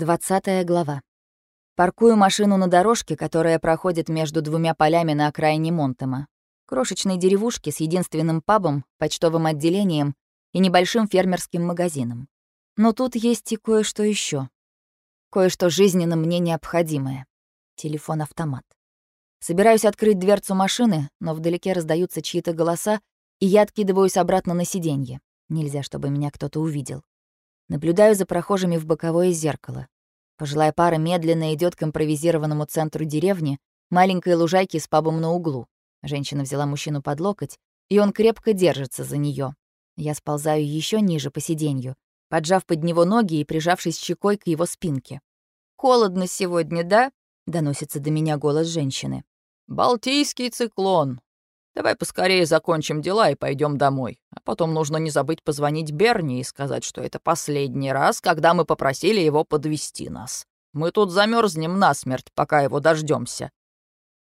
Двадцатая глава. Паркую машину на дорожке, которая проходит между двумя полями на окраине Монтема. Крошечной деревушки с единственным пабом, почтовым отделением и небольшим фермерским магазином. Но тут есть и кое-что еще. Кое-что жизненно мне необходимое. Телефон-автомат. Собираюсь открыть дверцу машины, но вдалеке раздаются чьи-то голоса, и я откидываюсь обратно на сиденье. Нельзя, чтобы меня кто-то увидел. Наблюдаю за прохожими в боковое зеркало. Пожилая пара медленно идет к импровизированному центру деревни, маленькой лужайке с пабом на углу. Женщина взяла мужчину под локоть, и он крепко держится за нее. Я сползаю еще ниже по сиденью, поджав под него ноги и прижавшись щекой к его спинке. «Холодно сегодня, да?» — доносится до меня голос женщины. «Балтийский циклон», Давай поскорее закончим дела и пойдем домой. А потом нужно не забыть позвонить Берни и сказать, что это последний раз, когда мы попросили его подвести нас. Мы тут замерзнем насмерть, пока его дождемся.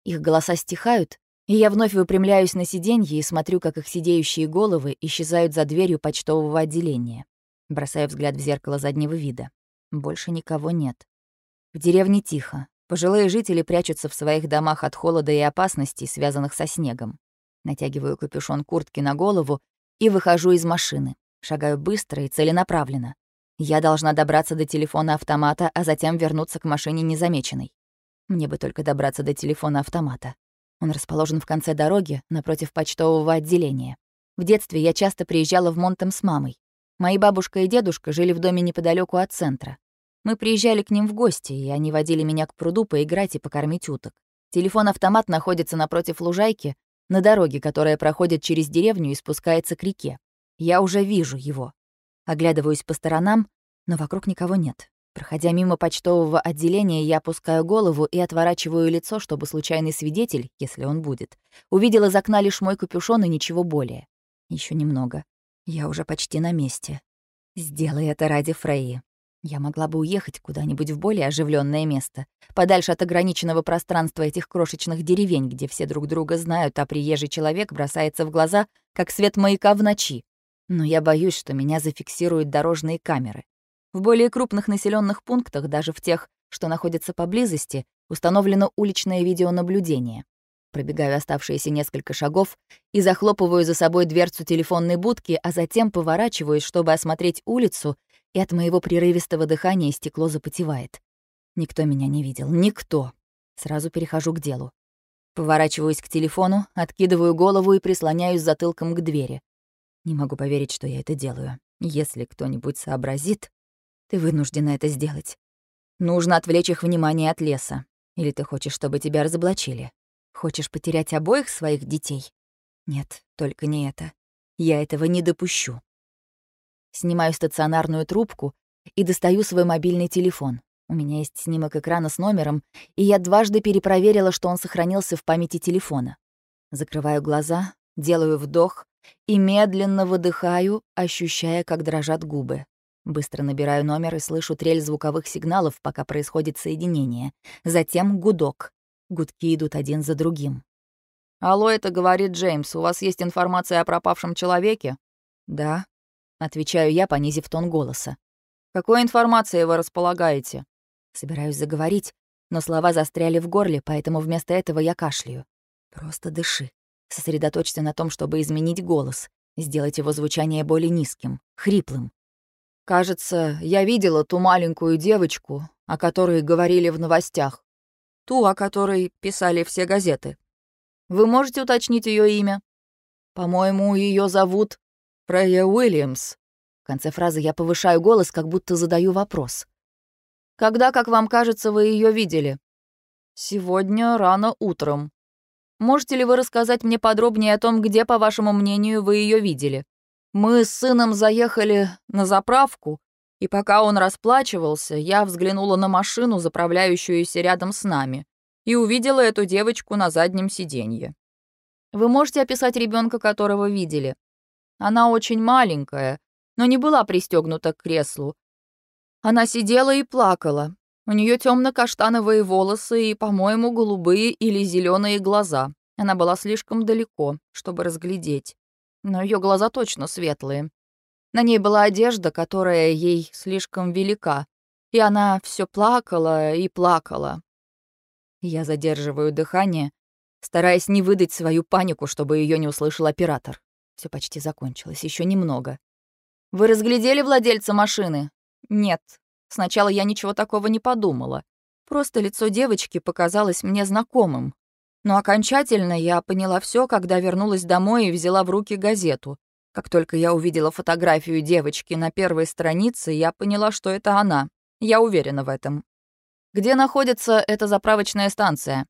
Их голоса стихают, и я вновь выпрямляюсь на сиденье и смотрю, как их сидеющие головы исчезают за дверью почтового отделения. Бросаю взгляд в зеркало заднего вида. Больше никого нет. В деревне тихо. Пожилые жители прячутся в своих домах от холода и опасностей, связанных со снегом. Натягиваю капюшон куртки на голову и выхожу из машины. Шагаю быстро и целенаправленно. Я должна добраться до телефона автомата, а затем вернуться к машине незамеченной. Мне бы только добраться до телефона автомата. Он расположен в конце дороги, напротив почтового отделения. В детстве я часто приезжала в Монтем с мамой. Мои бабушка и дедушка жили в доме неподалеку от центра. Мы приезжали к ним в гости, и они водили меня к пруду поиграть и покормить уток. Телефон-автомат находится напротив лужайки, на дороге, которая проходит через деревню и спускается к реке. Я уже вижу его. Оглядываюсь по сторонам, но вокруг никого нет. Проходя мимо почтового отделения, я опускаю голову и отворачиваю лицо, чтобы случайный свидетель, если он будет, увидел из окна лишь мой капюшон и ничего более. Еще немного. Я уже почти на месте. Сделай это ради Фрейи. Я могла бы уехать куда-нибудь в более оживленное место, подальше от ограниченного пространства этих крошечных деревень, где все друг друга знают, а приезжий человек бросается в глаза, как свет маяка в ночи. Но я боюсь, что меня зафиксируют дорожные камеры. В более крупных населенных пунктах, даже в тех, что находятся поблизости, установлено уличное видеонаблюдение. Пробегаю оставшиеся несколько шагов и захлопываю за собой дверцу телефонной будки, а затем поворачиваюсь, чтобы осмотреть улицу и от моего прерывистого дыхания стекло запотевает. Никто меня не видел. Никто. Сразу перехожу к делу. Поворачиваюсь к телефону, откидываю голову и прислоняюсь затылком к двери. Не могу поверить, что я это делаю. Если кто-нибудь сообразит, ты вынуждена это сделать. Нужно отвлечь их внимание от леса. Или ты хочешь, чтобы тебя разоблачили? Хочешь потерять обоих своих детей? Нет, только не это. Я этого не допущу. Снимаю стационарную трубку и достаю свой мобильный телефон. У меня есть снимок экрана с номером, и я дважды перепроверила, что он сохранился в памяти телефона. Закрываю глаза, делаю вдох и медленно выдыхаю, ощущая, как дрожат губы. Быстро набираю номер и слышу трель звуковых сигналов, пока происходит соединение. Затем гудок. Гудки идут один за другим. «Алло, это говорит Джеймс. У вас есть информация о пропавшем человеке?» «Да», Отвечаю я, понизив тон голоса. «Какой информацией вы располагаете?» Собираюсь заговорить, но слова застряли в горле, поэтому вместо этого я кашляю. Просто дыши. Сосредоточься на том, чтобы изменить голос, сделать его звучание более низким, хриплым. «Кажется, я видела ту маленькую девочку, о которой говорили в новостях. Ту, о которой писали все газеты. Вы можете уточнить ее имя? По-моему, ее зовут Фрейя Уильямс». В конце фразы я повышаю голос, как будто задаю вопрос. «Когда, как вам кажется, вы ее видели?» «Сегодня рано утром. Можете ли вы рассказать мне подробнее о том, где, по вашему мнению, вы ее видели? Мы с сыном заехали на заправку, и пока он расплачивался, я взглянула на машину, заправляющуюся рядом с нами, и увидела эту девочку на заднем сиденье. Вы можете описать ребенка, которого видели?» Она очень маленькая, но не была пристегнута к креслу. Она сидела и плакала. У нее темно-каштановые волосы и, по-моему, голубые или зеленые глаза. Она была слишком далеко, чтобы разглядеть. Но ее глаза точно светлые. На ней была одежда, которая ей слишком велика, И она все плакала и плакала. Я задерживаю дыхание, стараясь не выдать свою панику, чтобы ее не услышал оператор. Все почти закончилось, еще немного. «Вы разглядели владельца машины?» «Нет. Сначала я ничего такого не подумала. Просто лицо девочки показалось мне знакомым. Но окончательно я поняла все, когда вернулась домой и взяла в руки газету. Как только я увидела фотографию девочки на первой странице, я поняла, что это она. Я уверена в этом. Где находится эта заправочная станция?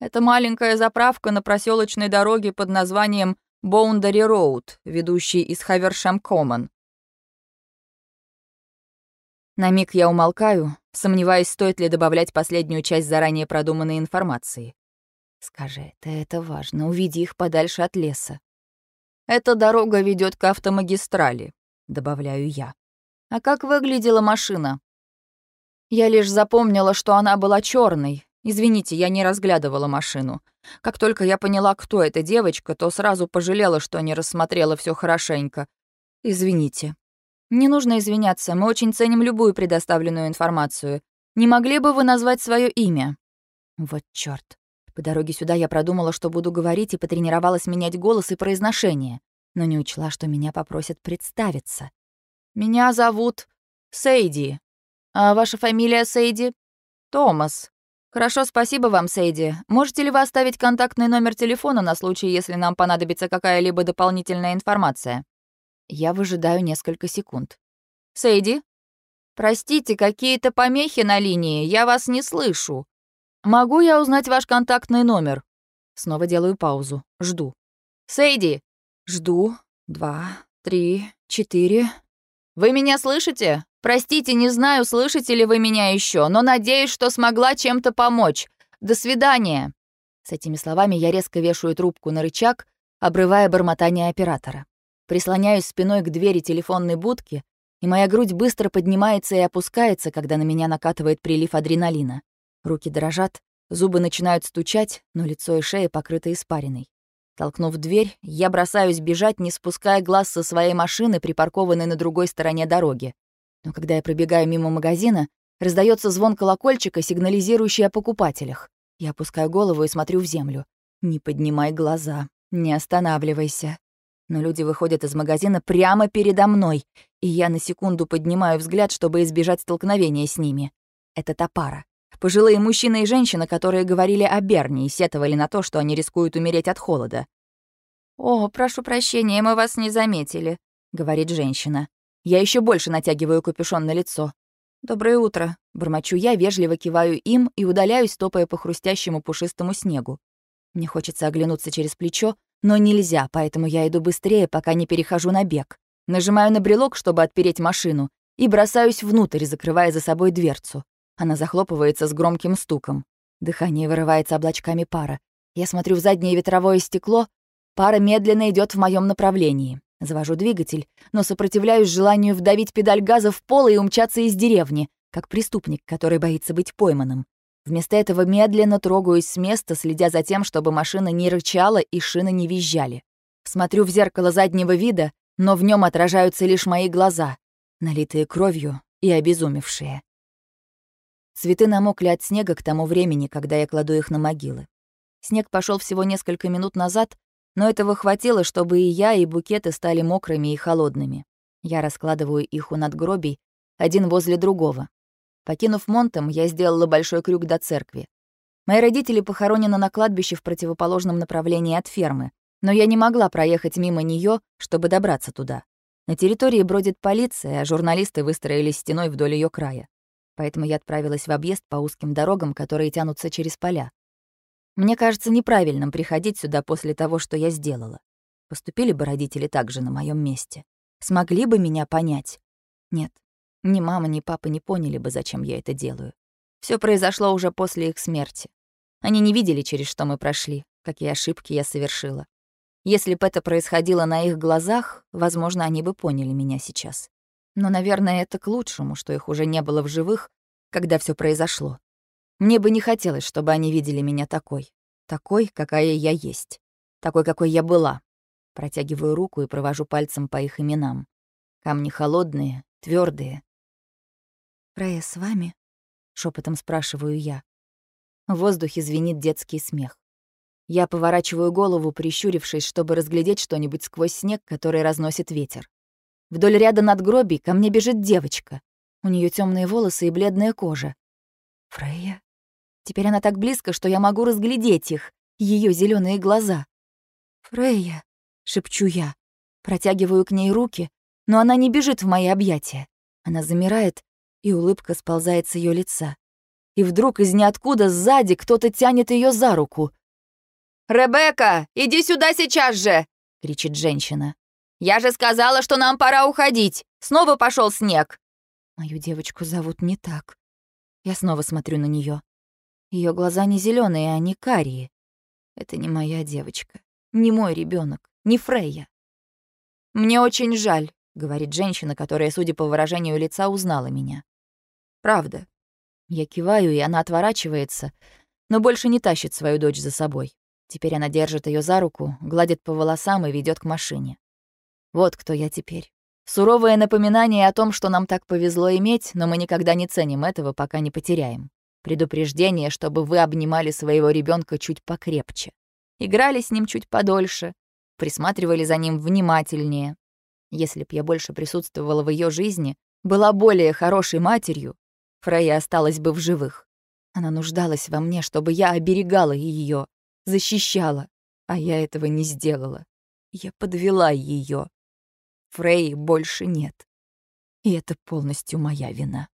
Это маленькая заправка на проселочной дороге под названием Боундари Роуд, ведущий из Хавершем Коммон. На миг я умолкаю, сомневаясь, стоит ли добавлять последнюю часть заранее продуманной информации. Скажи, это это важно, увиди их подальше от леса. Эта дорога ведет к автомагистрали, добавляю я. А как выглядела машина? Я лишь запомнила, что она была черной. Извините, я не разглядывала машину. Как только я поняла, кто эта девочка, то сразу пожалела, что не рассмотрела все хорошенько. Извините. Не нужно извиняться, мы очень ценим любую предоставленную информацию. Не могли бы вы назвать свое имя? Вот чёрт. По дороге сюда я продумала, что буду говорить, и потренировалась менять голос и произношение, но не учла, что меня попросят представиться. Меня зовут Сейди. «А ваша фамилия Сейди?» «Томас». «Хорошо, спасибо вам, Сейди. Можете ли вы оставить контактный номер телефона на случай, если нам понадобится какая-либо дополнительная информация?» Я выжидаю несколько секунд. «Сейди?» «Простите, какие-то помехи на линии, я вас не слышу. Могу я узнать ваш контактный номер?» Снова делаю паузу. Жду. «Сейди!» Жду. Два, три, четыре. «Вы меня слышите?» Простите, не знаю, слышите ли вы меня еще, но надеюсь, что смогла чем-то помочь. До свидания!» С этими словами я резко вешаю трубку на рычаг, обрывая бормотание оператора. Прислоняюсь спиной к двери телефонной будки, и моя грудь быстро поднимается и опускается, когда на меня накатывает прилив адреналина. Руки дрожат, зубы начинают стучать, но лицо и шея покрыты испариной. Толкнув дверь, я бросаюсь бежать, не спуская глаз со своей машины, припаркованной на другой стороне дороги. Но когда я пробегаю мимо магазина, раздается звон колокольчика, сигнализирующий о покупателях. Я опускаю голову и смотрю в землю. Не поднимай глаза, не останавливайся. Но люди выходят из магазина прямо передо мной, и я на секунду поднимаю взгляд, чтобы избежать столкновения с ними. Это Топара. Пожилые мужчина и женщина, которые говорили о Берне и сетовали на то, что они рискуют умереть от холода. «О, прошу прощения, мы вас не заметили», — говорит женщина. Я еще больше натягиваю капюшон на лицо. «Доброе утро», — бормочу я, вежливо киваю им и удаляюсь, топая по хрустящему пушистому снегу. Мне хочется оглянуться через плечо, но нельзя, поэтому я иду быстрее, пока не перехожу на бег. Нажимаю на брелок, чтобы отпереть машину, и бросаюсь внутрь, закрывая за собой дверцу. Она захлопывается с громким стуком. Дыхание вырывается облачками пара. Я смотрю в заднее ветровое стекло. Пара медленно идет в моем направлении. Завожу двигатель, но сопротивляюсь желанию вдавить педаль газа в пол и умчаться из деревни, как преступник, который боится быть пойманным. Вместо этого медленно трогаюсь с места, следя за тем, чтобы машина не рычала и шины не визжали. Смотрю в зеркало заднего вида, но в нем отражаются лишь мои глаза, налитые кровью и обезумевшие. Цветы намокли от снега к тому времени, когда я кладу их на могилы. Снег пошел всего несколько минут назад, но этого хватило, чтобы и я, и букеты стали мокрыми и холодными. Я раскладываю их у надгробий, один возле другого. Покинув Монтом, я сделала большой крюк до церкви. Мои родители похоронены на кладбище в противоположном направлении от фермы, но я не могла проехать мимо нее, чтобы добраться туда. На территории бродит полиция, а журналисты выстроились стеной вдоль ее края. Поэтому я отправилась в объезд по узким дорогам, которые тянутся через поля. Мне кажется неправильным приходить сюда после того, что я сделала. Поступили бы родители так же на моем месте. Смогли бы меня понять? Нет, ни мама, ни папа не поняли бы, зачем я это делаю. Все произошло уже после их смерти. Они не видели, через что мы прошли, какие ошибки я совершила. Если бы это происходило на их глазах, возможно, они бы поняли меня сейчас. Но, наверное, это к лучшему, что их уже не было в живых, когда все произошло. Мне бы не хотелось, чтобы они видели меня такой. Такой, какая я есть. Такой, какой я была. Протягиваю руку и провожу пальцем по их именам. Камни холодные, твердые. «Фрея с вами?» — шепотом спрашиваю я. В воздухе звенит детский смех. Я поворачиваю голову, прищурившись, чтобы разглядеть что-нибудь сквозь снег, который разносит ветер. Вдоль ряда надгробий ко мне бежит девочка. У нее темные волосы и бледная кожа. Фрейя? Теперь она так близко, что я могу разглядеть их, ее зеленые глаза. «Фрейя», — шепчу я, протягиваю к ней руки, но она не бежит в мои объятия. Она замирает, и улыбка сползает с ее лица. И вдруг из ниоткуда сзади кто-то тянет ее за руку. «Ребекка, иди сюда сейчас же!» — кричит женщина. «Я же сказала, что нам пора уходить! Снова пошел снег!» Мою девочку зовут не так. Я снова смотрю на нее. Ее глаза не зеленые, они карие. Это не моя девочка, не мой ребенок, не Фрейя. «Мне очень жаль», — говорит женщина, которая, судя по выражению лица, узнала меня. «Правда». Я киваю, и она отворачивается, но больше не тащит свою дочь за собой. Теперь она держит ее за руку, гладит по волосам и ведет к машине. Вот кто я теперь. Суровое напоминание о том, что нам так повезло иметь, но мы никогда не ценим этого, пока не потеряем. Предупреждение, чтобы вы обнимали своего ребенка чуть покрепче. Играли с ним чуть подольше, присматривали за ним внимательнее. Если б я больше присутствовала в ее жизни, была более хорошей матерью, Фрейя осталась бы в живых. Она нуждалась во мне, чтобы я оберегала ее, защищала, а я этого не сделала. Я подвела ее. Фрей больше нет. И это полностью моя вина.